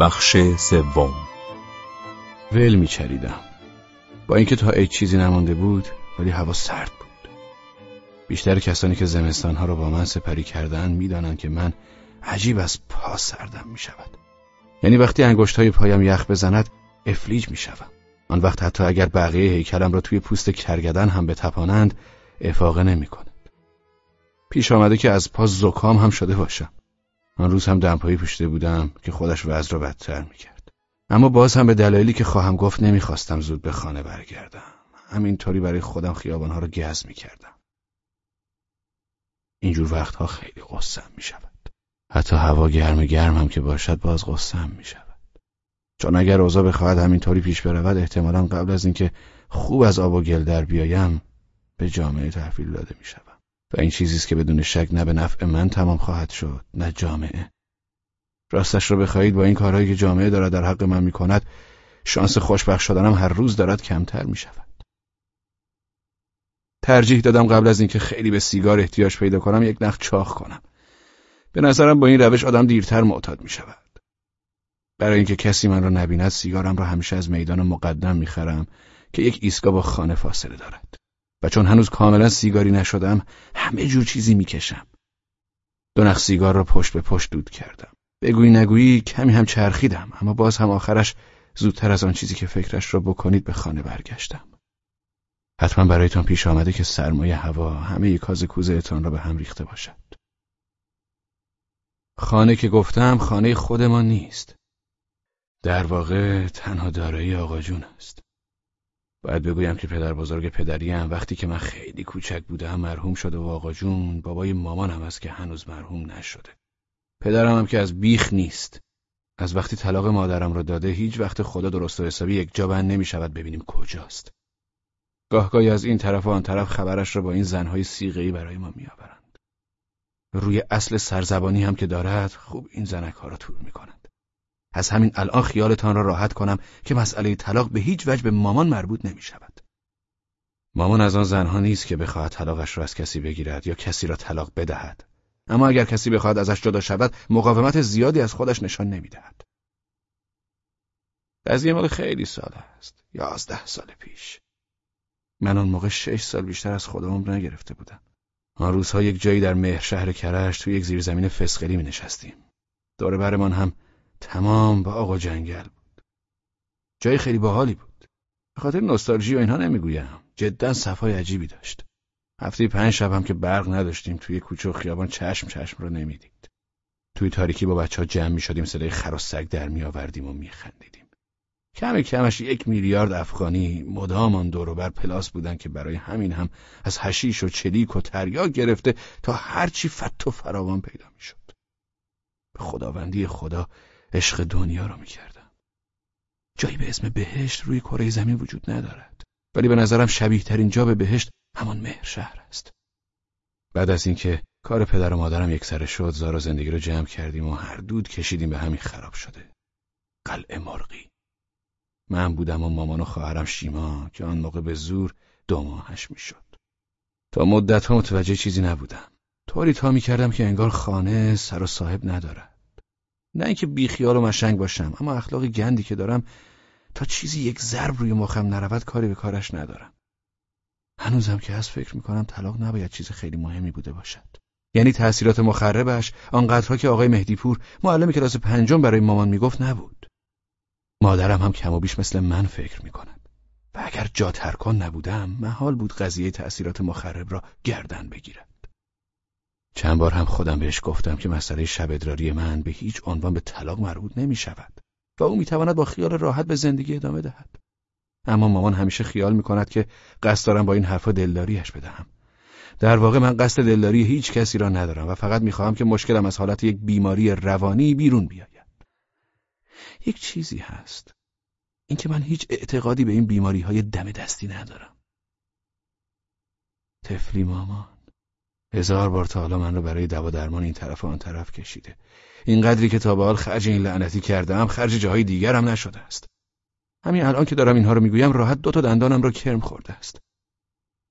بخش سوم. ول میچریدم. با اینکه تا عید چیزی نمانده بود ولی هوا سرد بود. بیشتر کسانی که زمستانها را با من سپری کردن می‌دانند که من عجیب از پا سردم می شود یعنی وقتی انگشت های پایم یخ بزند افلیج می شود آن وقت حتی اگر بقیه هیکلم را توی پوست کرگدن هم بتپانند افاقه نمی کند. پیش آمده که از پا زکام هم شده باشم. آن روز هم دمپایی پوشیده بودم که خودش وضع را بدتر می کرد. اما باز هم به دلایلی که خواهم گفت نمی‌خواستم زود به خانه برگردم همینطوری برای خودم خیابانها را گز می کردم. اینجور وقتها خیلی قصم می شود. حتی هوا گرم گرم هم که باشد باز قصم می شود. چون اگر اوضاع بخواهد همینطوری پیش برود احتمالا قبل از اینکه خوب از آب و گل در بیایم به جامعه تحویل داده می شود. و این چیزی است که بدون شک نه به نفع من تمام خواهد شد نه جامعه راستش را بخواهید با این کارهایی که جامعه دارد در حق من می کند شانس خوشبخت شدنم هر روز دارد کمتر می شود. ترجیح دادم قبل از اینکه خیلی به سیگار احتیاج پیدا کنم یک نخ چاخ کنم. به نظرم با این روش آدم دیرتر معتاد می شود. برای اینکه کسی من را نبیند سیگارم را همیشه از میدان مقدم می‌خرم که یک ایستگاه با خانه فاصله دارد و چون هنوز کاملا سیگاری نشدم همه جور چیزی می‌کشم. دو نخ سیگار را پشت به پشت دود کردم. بگویی نگویی کمی هم چرخیدم اما باز هم آخرش زودتر از آن چیزی که فکرش را بکنید به خانه برگشتم. حتما برایتان پیش آمده که سرمایه هوا همه کاز کوزهتان را به هم ریخته باشد. خانه که گفتم خانه خودمان نیست. در واقع تنها دارایی آقا جون است. باید بگویم که پدر بزرگ پدریم وقتی که من خیلی کوچک بودم مرحوم شده و آقا جون بابای مامانم است که هنوز مرحوم نشده. پدرم هم که از بیخ نیست. از وقتی طلاق مادرم را داده هیچ وقت خدا درست و حسابی یک جا بند نمی شود ببینیم کجاست. گاهگاهی از این طرف و آن طرف خبرش را با این زنهای سیغهی برای ما میآورند. روی اصل سرزبانی هم که دارد خوب این زنک ها را طول می از همین الان خیالتان را راحت کنم که مسئله طلاق به هیچ وجه به مامان مربوط نمی شود. مامان از آن زنها نیست که بخواهد طلاقش را از کسی بگیرد یا کسی را طلاق بدهد. اما اگر کسی بخواهد ازش جدا شود مقاومت زیادی از خودش نشان نمی‌دهد. قضیه مال خیلی سال است. یازده سال پیش. من آن موقع شش سال بیشتر از خودم نگرفته بودم. آن روزها یک جایی در مهر شهر کرش توی یک زیرزمین فسقلی می نشستیم. دور برمان هم تمام با آقا جنگل بود. جای خیلی باحالی بود. به خاطر نوستالژی و اینها نمی‌گویم. جدا صفای عجیبی داشت. هفته پنج شب هم که برق نداشتیم توی کوچه و خیابان چشم چشم رو نمی‌دید. توی تاریکی با بچه ها جمع می شدیم صدای خر و سگ در می آوردیم و می خندیدیم. کم کمش یک میلیارد افغانی مدام آن دوروبر پلاس بودن که برای همین هم از هشیش و چلیک و تریاک گرفته تا هرچی فت و فراوان پیدا می شد. به خداوندی خدا عشق دنیا رو می‌کردم. جایی به اسم بهشت روی کره زمین وجود ندارد. ولی به نظرم شبیه ترین جا به بهشت همان مهر شهر است. بعد از اینکه کار پدر و مادرم یک سره شد زار و زندگی رو جمع کردیم و هر دود کشیدیم به همین خراب شده. قلعه مرغی. من بودم و مامان و خواهرم شیما که آن موقع به زور دو ماهش می‌شد. تا مدت ها متوجه چیزی نبودم. طوری تا می‌کردم که انگار خانه سر و صاحب ندارد. نه اینکه بیخیال و مشنگ باشم اما اخلاق گندی که دارم تا چیزی یک ضرب روی مخم نرود کاری به کارش ندارم. هنوزم که از فکر می‌کنم طلاق نباید چیز خیلی مهمی بوده باشد. یعنی تأثیرات مخربش آنقدرها که آقای مهدیپور معلم کلاس پنجم برای مامان می‌گفت نبود. مادرم هم کم و بیش مثل من فکر می‌کند. و اگر جا ترکان نبودم محال بود قضیه تأثیرات مخرب را گردن بگیرد. چند بار هم خودم بهش گفتم که مسئله شب ادراری من به هیچ عنوان به طلاق مربوط نمی شود و او می‌تواند با خیال راحت به زندگی ادامه دهد. اما مامان همیشه خیال می کند که قصد دارم با این حرفا دلداریش بدهم. در واقع من قصد دلداری هیچ کسی را ندارم و فقط می‌خواهم که مشکلم از حالت یک بیماری روانی بیرون بیاید. یک چیزی هست. اینکه من هیچ اعتقادی به این بیماری های دم دستی ندارم. تفلی مامان هزار بار تا حالا من رو برای دوا درمان این طرف و آن طرف کشیده این قدری که تا به حال خرج این لعنتی کردم خرج جاهای دیگر هم نشده است همین الان که دارم اینها رو می‌گویم راحت دو تا دندانم رو کرم خورده است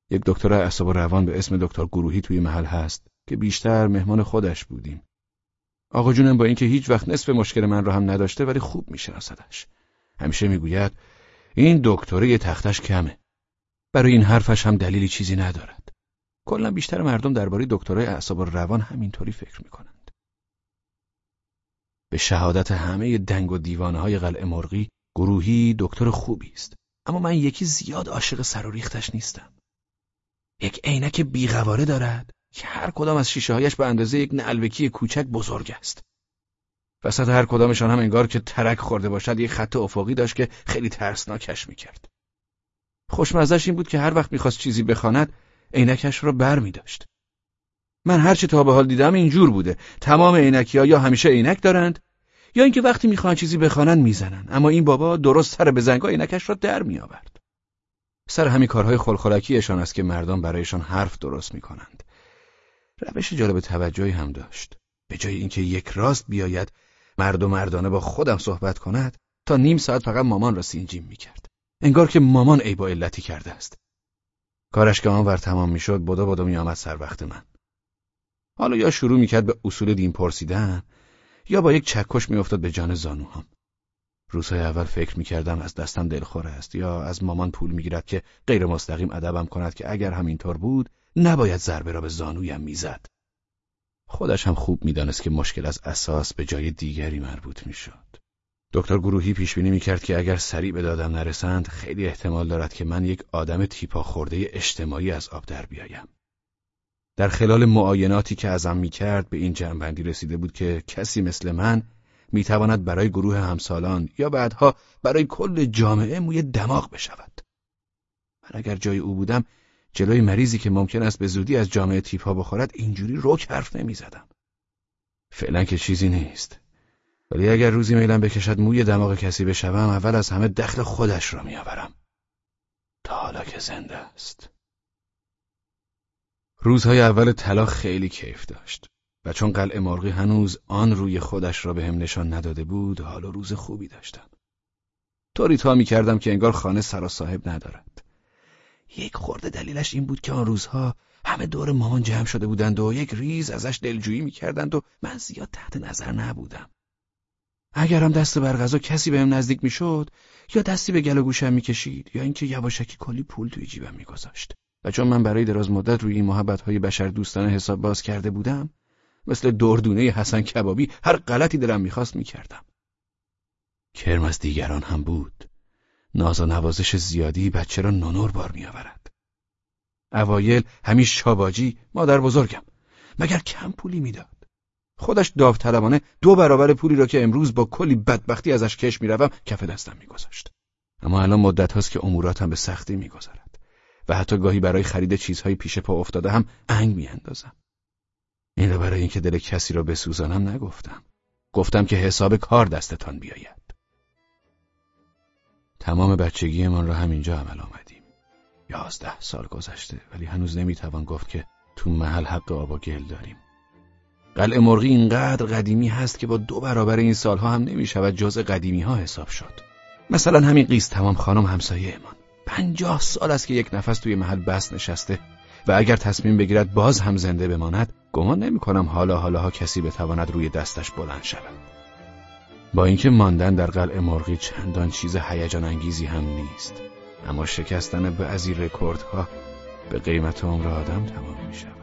یک دکتر اعصاب و روان به اسم دکتر گروهی توی محل هست که بیشتر مهمان خودش بودیم آقا جونم با اینکه هیچ وقت نصف مشکل من رو هم نداشته ولی خوب میشناسدش. همیشه می‌گوید این دکتره تختش کمه. برای این حرفش هم دلیلی چیزی ندارد. کلا بیشتر مردم درباره دکترای اعصاب و روان همینطوری فکر می‌کنند. به شهادت همه دنگ و دیوانه های قلعه مرغی گروهی دکتر خوبی است. اما من یکی زیاد عاشق سر و ریختش نیستم. یک عینک بیغواره دارد که هر کدام از شیشه هایش به اندازه یک نعلبکی کوچک بزرگ است. وسط هر کدامشان هم انگار که ترک خورده باشد یک خط افقی داشت که خیلی ترسناکش می‌کرد. خوشمزش این بود که هر وقت می‌خواست چیزی بخواند عینکش را بر می داشت. من هرچی تا به حال دیدم اینجور بوده. تمام عینکی ها یا همیشه عینک دارند یا اینکه وقتی می‌خوان چیزی بخوانند می‌زنن. اما این بابا درست سر به زنگا عینکش را در میآورد. سر همین کارهای خلخلکیشان است که مردم برایشان حرف درست می‌کنند. روش جالب توجهی هم داشت. به جای اینکه یک راست بیاید مرد و مردانه با خودم صحبت کند تا نیم ساعت فقط مامان را سینجیم می‌کرد. انگار که مامان ای با علتی کرده است. کارش که آنور تمام می‌شد بدا بدا میآمد سر وقت من. حالا یا شروع می‌کرد به اصول دین پرسیدن یا با یک چکش میافتاد به جان زانوهام. روزهای اول فکر می‌کردم از دستم دلخور است یا از مامان پول می‌گیرد که غیر مستقیم ادبم کند که اگر همینطور بود نباید ضربه را به زانویم می‌زد. خودش هم خوب می‌دانست که مشکل از اساس به جای دیگری مربوط می‌شد. دکتر گروهی پیش بینی می‌کرد که اگر سریع به دادم نرسند خیلی احتمال دارد که من یک آدم تیپا خورده اجتماعی از آب در بیایم در خلال معایناتی که ازم می‌کرد به این جنبندی رسیده بود که کسی مثل من می‌تواند برای گروه همسالان یا بعدها برای کل جامعه موی دماغ بشود. من اگر جای او بودم جلوی مریضی که ممکن است به زودی از جامعه تیپا بخورد اینجوری روک حرف نمی‌زدم. فعلا که چیزی نیست. ولی اگر روزی میلم بکشد موی دماغ کسی بشوم اول از همه دخل خودش را میآورم. تا حالا که زنده است. روزهای اول طلا خیلی کیف داشت و چون قلعه مرغی هنوز آن روی خودش را به هم نشان نداده بود حال و روز خوبی داشتم طوری تا می کردم که انگار خانه سر صاحب ندارد یک خورده دلیلش این بود که آن روزها همه دور مامان جمع شده بودند و یک ریز ازش دلجویی می‌کردند و من زیاد تحت نظر نبودم اگرم دست بر غذا کسی بهم نزدیک می‌شد یا دستی به گل و گوشم می‌کشید یا اینکه یواشکی کلی پول توی جیبم میگذاشت. و چون من برای دراز مدت روی این محبت های بشر دوستانه حساب باز کرده بودم مثل دردونه حسن کبابی هر غلطی دلم می‌خواست می‌کردم. کرم از دیگران هم بود. ناز و نوازش زیادی بچه را نونور بار میآورد. اوایل همیش چاباجی مادر بزرگم مگر کم پولی می‌داد؟ خودش داوطلبانه دو برابر پولی را که امروز با کلی بدبختی ازش کش می‌روم کف دستم میگذاشت اما الان مدت هاست که اموراتم به سختی میگذرد و حتی گاهی برای خرید چیزهای پیش پا افتاده هم انگ میاندازم. این را برای اینکه دل کسی را بسوزانم نگفتم. گفتم که حساب کار دستتان بیاید. تمام بچگیمان را همینجا عمل آمدیم. یازده سال گذشته ولی هنوز نمی‌توان گفت که تو محل حق آب و گل داریم. قلعه مرغی اینقدر قدیمی هست که با دو برابر این سالها هم نمی‌شود جز قدیمی ها حساب شد. مثلا همین قیز تمام خانم همسایه امان. پنجاه سال است که یک نفس توی محل بس نشسته و اگر تصمیم بگیرد باز هم زنده بماند گمان نمی کنم حالا حالاها کسی بتواند روی دستش بلند شود با اینکه ماندن در قلعه مرغی چندان چیز هیجان انگیزی هم نیست اما شکستن بعضی رکوردها به قیمت عمر آدم تمام می شود